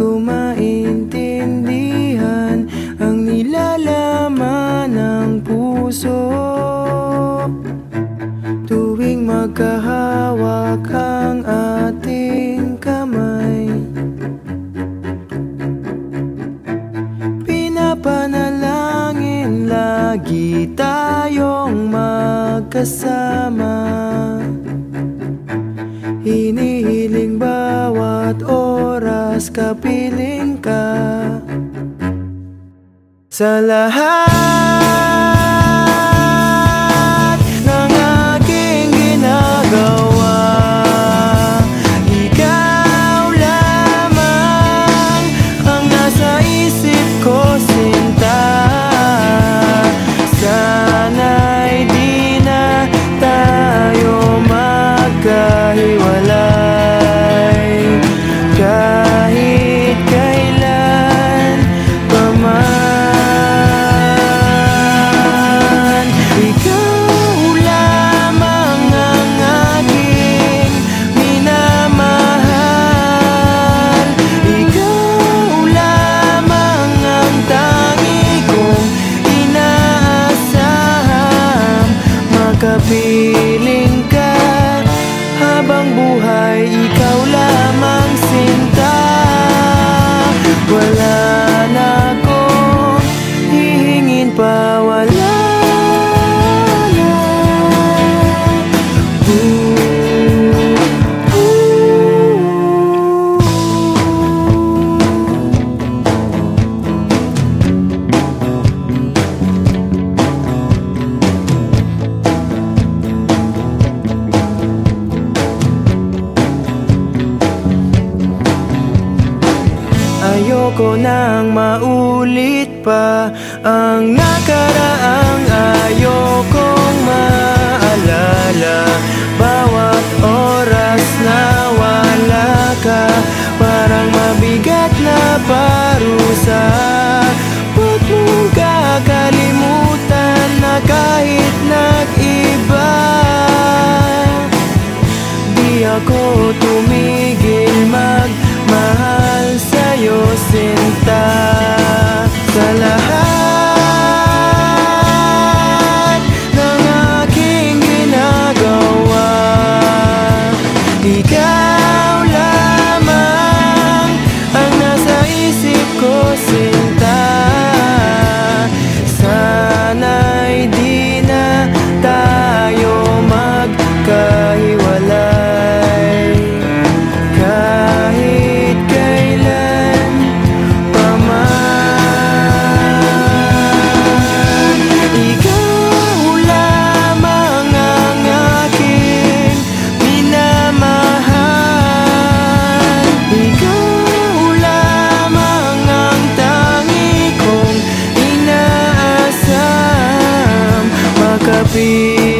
ko maintindihan Ang nilalaman ng puso. Tuwing magkahawak ang ating kamay Pinapanalangin lagi tayong magkasama. Hinihiling bawat oras mas kapiling ka Sa lahat. buhay Ikaw lamang sinta. Wala Ayoko nang maulit pa ang nakaraan कभी